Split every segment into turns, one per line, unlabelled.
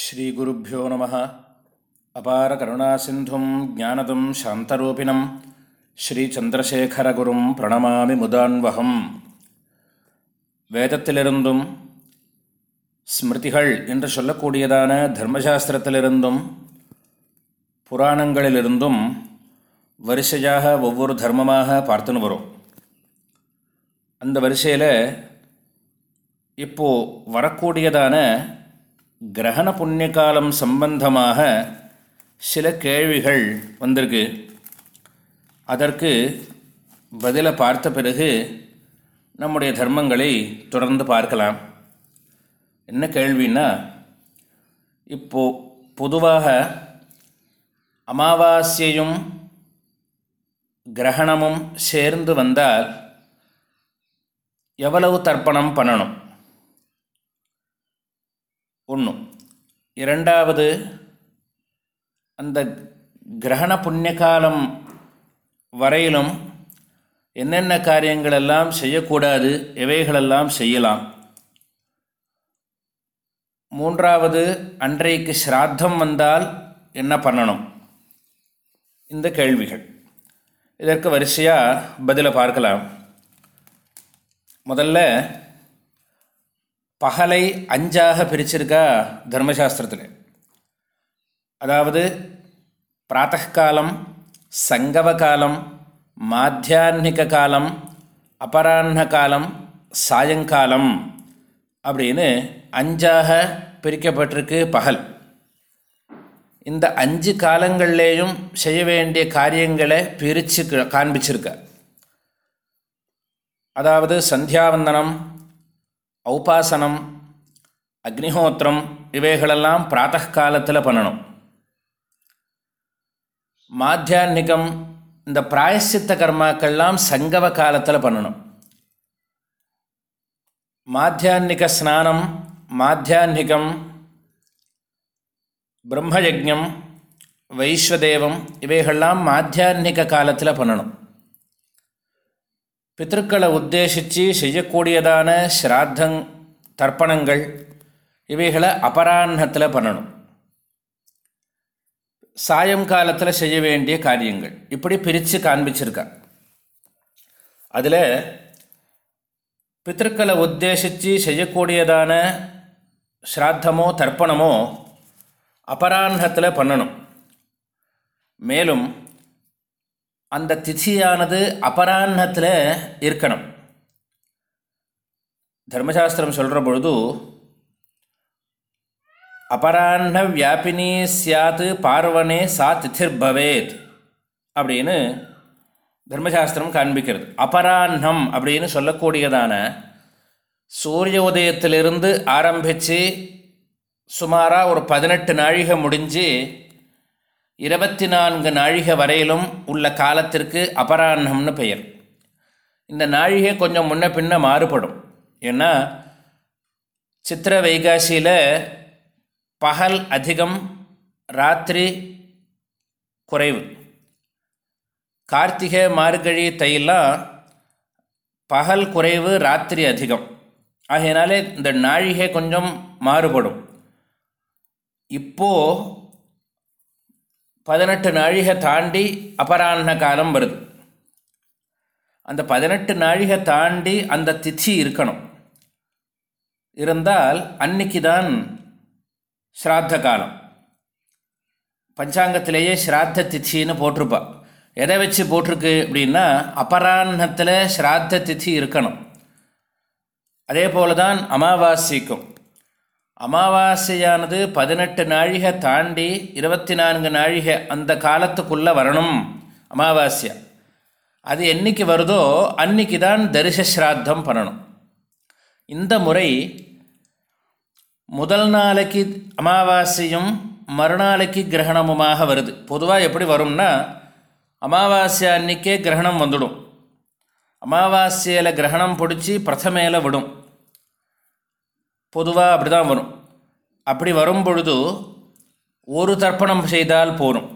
ஸ்ரீகுருப்போ நம. அபார கருணாசிந்தும் ஜானதம் சாந்தரூபிணம். ஸ்ரீச்சந்திரசேகரகுரும் பிரணமாமி முதான்வகம். வேதத்திலிருந்தும் ஸ்மிருதிகள் என்று சொல்லக்கூடியதான தர்மசாஸ்திரத்திலிருந்தும் புராணங்களிலிருந்தும் வரிசையாக ஒவ்வொரு தர்மமாக பார்த்துன்னு வரும். அந்த வரிசையில் இப்போது வரக்கூடியதான கிரகண புண்ணிய காலம் சம்பந்தமாக சில கேள்விகள் வந்திருக்கு. அதற்கு பதிலை பார்த்த பிறகு நம்முடைய தர்மங்களை தொடர்ந்து பார்க்கலாம். என்ன கேள்வின்னா இப்போது பொதுவாக அமாவாசையும் கிரகணமும் சேர்ந்து வந்தால் எவ்வளவு தர்ப்பணம் பண்ணணும்? ஒன்று இரண்டாவது அந்த கிரகண புண்ணிய காலம் வரையிலும் என்னென்ன காரியங்களெல்லாம் செய்யக்கூடாது எவைகளெல்லாம் செய்யலாம். மூன்றாவது அன்றைக்கு ஸ்ராத்தம் வந்தால் என்ன பண்ணணும்? இந்த கேள்விகள். இதற்கு வரிசையாக பதிலை பார்க்கலாம். முதல்ல பகலை அஞ்சாக பிரிச்சிருக்கா தர்மசாஸ்திரத்தில். அதாவது பிராத்தகாலம் சங்கவ காலம் மாத்தியான்மிக காலம் அபராஹ்ன காலம் சாயங்காலம் அப்படின்னு அஞ்சாக பிரிக்கப்பட்டிருக்கு பகல். இந்த அஞ்சு காலங்கள்லேயும் செய்ய வேண்டிய காரியங்களை பிரித்து காண்பிச்சிருக்க. அதாவது சந்தியாவந்தனம் ஔபாசனம் அக்னிஹோத்திரம் இவைகளெல்லாம் பிராத்தः காலத்தில் பண்ணணும். மாத்தியான்கம் இந்த பிராயசித்த கர்மாக்கள்லாம் சங்கவ காலத்தில் பண்ணணும். மாத்தியான்க ஸ்நானம் மாத்தியான்கம் பிரம்மயஜம் வைஸ்வதேவம் இவைகள்லாம் மாத்தியான்க காலத்தில் பண்ணணும். பித்திருக்களை உத்தேசித்து செய்யக்கூடியதான ஸ்ராத்தங் தர்ப்பணங்கள் இவைகளை அபராஹத்தில் பண்ணணும். சாயங்காலத்தில் செய்ய வேண்டிய காரியங்கள். இப்படி பிரித்து காண்பிச்சிருக்கா. அதில் பித்திருக்களை உத்தேசித்து செய்யக்கூடியதான ஸ்ராத்தமோ தர்ப்பணமோ அபராஹத்தில் பண்ணணும். மேலும் அந்த திதியானது அபராஹத்தில் இருக்கணும். தர்மசாஸ்திரம் சொல்கிற பொழுது அபராஹ வியாபினி சியாத்து பார்வனே சா திதிர் பவேத் அப்படின்னு தர்மசாஸ்திரம் காண்பிக்கிறது. அபராஹம் அப்படின்னு சொல்லக்கூடியதான சூரிய உதயத்திலிருந்து ஆரம்பித்து சுமாராக ஒரு பதினெட்டு நாழிகை முடிஞ்சு இருபத்தி நான்கு நாழிகை வரையிலும் உள்ள காலத்திற்கு அபராஹ்னம்னு பெயர். இந்த நாழிகை கொஞ்சம் முன்ன பின்ன மாறுபடும். ஏன்னா சித்திர வைகாசியில் பகல் அதிகம் ராத்திரி குறைவு. கார்த்திகை மார்கழி தையெல்லாம் பகல் குறைவு ராத்திரி அதிகம். ஆகையினாலே இந்த நாழிகை கொஞ்சம் மாறுபடும். இப்போது பதினெட்டு நாழிகை தாண்டி அபராண்ண காலம் வருது. அந்த பதினெட்டு நாழிகை தாண்டி அந்த திதி இருக்கணும். இருந்தால் அன்னைக்கு தான் ஸ்ராத்த காலம். பஞ்சாங்கத்திலேயே ஸ்ராத்த திதின்னு போட்டிருப்பா. எதை வச்சு போட்டிருக்கு அப்படின்னா அபராஹ்னத்தில் ஸ்ராத்த திதி இருக்கணும். அதே போல தான் அமாவாசைக்கும். அமாவாசையானது பதினெட்டு நாழிகை தாண்டி இருபத்தி நான்கு நாழிகை அந்த காலத்துக்குள்ளே வரணும். அமாவாஸ்யா அது என்னைக்கு வருதோ அன்னைக்கு தான் தரிசஸ்ராத்தம் பண்ணணும். இந்த முறை முதல் நாளைக்கு அமாவாசையும் மறுநாளைக்கு கிரகணமுமாக வருது. பொதுவாக எப்படி வரும்னா அமாவாசை அன்னைக்கே கிரகணம் வந்துடும். அமாவாசையில் கிரகணம் பிடிச்சி பிரதமேல விடும். பொதுவாக அப்படி தான் வரும். அப்படி வரும் பொழுது ஒரு தர்ப்பணம் செய்தால் போகும்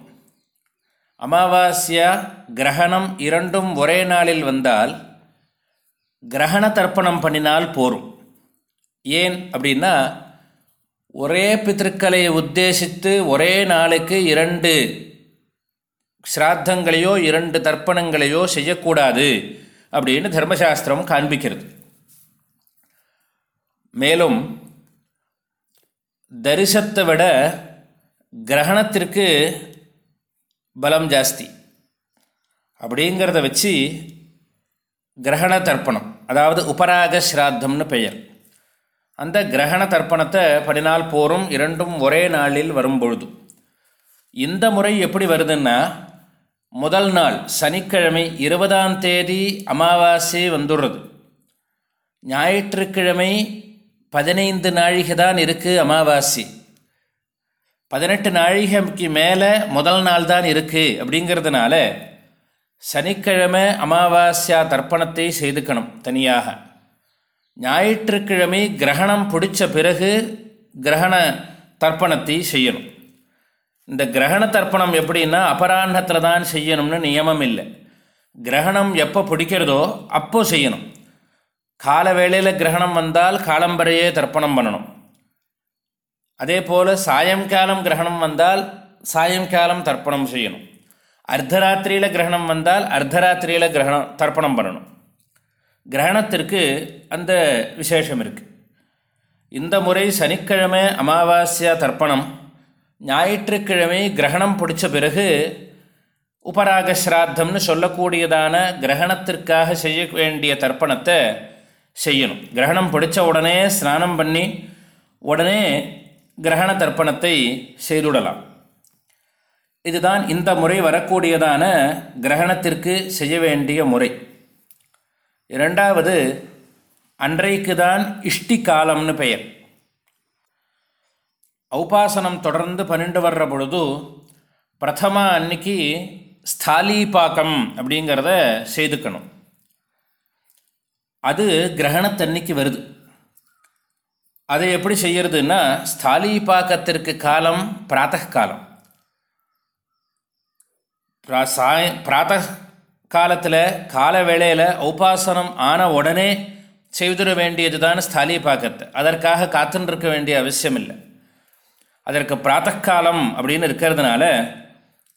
அமாவாஸ்யா கிரகணம் இரண்டும் ஒரே நாளில் வந்தால் கிரகண தர்ப்பணம் பண்ணினால் போரும். ஏன் அப்படின்னா ஒரே பித்திருக்களை உத்தேசித்து ஒரே நாளுக்கு இரண்டு ஸ்ராத்தங்களையோ இரண்டு தர்ப்பணங்களையோ செய்யக்கூடாது அப்படின்னு தர்மசாஸ்திரம் காண்பிக்கிறது. மேலும் தரிசத்தை விட கிரகணத்திற்கு பலம் ஜாஸ்தி. அப்படிங்கிறத வச்சு கிரகண தர்ப்பணம் அதாவது உபராக ஸ்ராத்தம்னு பெயர். அந்த கிரகண தர்ப்பணத்தை பதினால் போரும் இரண்டும் ஒரே நாளில் வரும்பொழுது. இந்த முறை எப்படி வருதுன்னா முதல் நாள் சனிக்கிழமை இருபதாம் தேதி அமாவாசை வந்துடுறது. ஞாயிற்றுக்கிழமை பதினைந்து நாழிகை தான் இருக்குது அமாவாசை. பதினெட்டு நாழிகைக்கு மேலே முதல் நாள் தான் இருக்குது அப்படிங்கிறதுனால சனிக்கிழமை அமாவாஸ்யா தர்ப்பணத்தை செய்துக்கணும் தனியாக. ஞாயிற்றுக்கிழமை கிரகணம் பிடிச்ச பிறகு கிரகண தர்ப்பணத்தை செய்யணும். இந்த கிரகண தர்ப்பணம் எப்படின்னா அபராஹத்தில் தான் செய்யணும்னு நியமம் இல்லை. கிரகணம் எப்போ பிடிக்கிறதோ அப்போ செய்யணும். கால வேளையில் கிரகணம் வந்தால் காலம்பரையே தர்ப்பணம் பண்ணணும். அதே போல் சாயங்காலம் கிரகணம் வந்தால் சாயங்காலம் தர்ப்பணம் செய்யணும். அர்த்தராத்திரியில் கிரகணம் வந்தால் அர்த்தராத்திரியில் கிரகணம் தர்ப்பணம் பண்ணணும். கிரகணத்திற்கு அந்த விசேஷம் இருக்குது இந்த முறை சனிக்கிழமை அமாவாஸ்யா தர்ப்பணம் ஞாயிற்றுக்கிழமை கிரகணம் பிடிச்ச பிறகு உபராக ஸ்ராத்தம்னு சொல்லக்கூடியதான கிரகணத்திற்காக செய்ய வேண்டிய தர்ப்பணத்தை செய்யணும். கிரகணம் பிடிச்ச உடனே ஸ்நானம் பண்ணி உடனே கிரகண தர்ப்பணத்தை செய்துவிடலாம் இதுதான் இந்த முறை வரக்கூடியதான கிரகணத்திற்கு செய்ய வேண்டிய முறை. இரண்டாவது அன்றைக்கு தான் இஷ்டி காலம்னு பெயர். ஔபாசனம் தொடர்ந்து பன்னெண்டு வர்ற பொழுது பிரதமா அன்னைக்கு ஸ்தாலீபாக்கம் அப்படிங்கிறத செய்துக்கணும். அது கிரகணத்தன்னைக்கு வருது. அதை எப்படி செய்யறதுன்னா ஸ்தாலீபாக்கத்திற்கு காலம் பிராத்த காலம் சாய பிராத்த காலத்தில் கால வேளையில் உபாசனம் ஆன உடனே செய்துட வேண்டியது தான் ஸ்தாலீபாக்கத்தை அதற்காக காத்துருக்க வேண்டிய அவசியம் இல்லை அதற்கு பிராத்தகாலம் அப்படின்னு இருக்கிறதுனால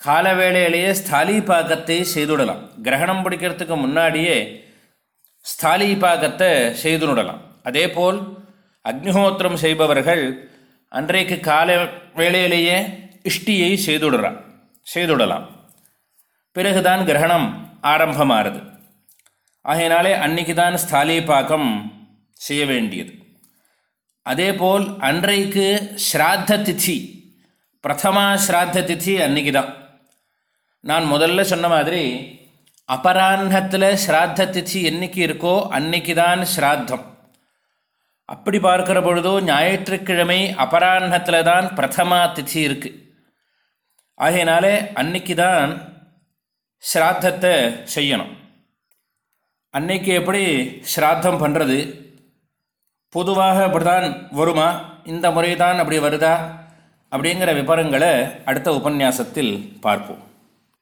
கால வேளையிலேயே ஸ்தாலீபாக்கத்தை செய்துவிடலாம் கிரகணம் பிடிக்கிறதுக்கு முன்னாடியே ஸ்தாலீபாக்கத்தை செய்துவிடலாம் அதேபோல் அக்னிஹோத்திரம் செய்பவர்கள் அன்றைக்கு கால வேளையிலேயே இஷ்டியை செய்துடுறா செய்துடலாம். பிறகுதான் கிரகணம் ஆரம்பமாகுது ஆகையினாலே அன்னைக்கு தான் ஸ்தாலீபாக்கம் செய்ய வேண்டியது. அதேபோல் அன்றைக்கு ஸ்ராத்த திதி பிரதமா ஸ்ராத்த திதி அன்னைக்கு தான் நான் முதல்ல சொன்ன மாதிரி அபராஹத்தில் ஸ்ராத்த திதி என்னைக்கு இருக்கோ அன்னைக்கு தான் ஸ்ராத்தம். அப்படி பார்க்குற பொழுதோ ஞாயிற்றுக்கிழமை அபராஹத்தில் தான் பிரதமா திதி இருக்குது ஆகையினாலே அன்னைக்கு தான் ஸ்ராத்தத்தை செய்யணும். அன்னைக்கு எப்படி ஸ்ராத்தம் பண்ணுறது பொதுவாக அப்படி தான் வருமா? இந்த முறை தான் அப்படி வருதா? அப்படிங்கிற விவரங்களை அடுத்த உபன்யாசத்தில் பார்ப்போம்.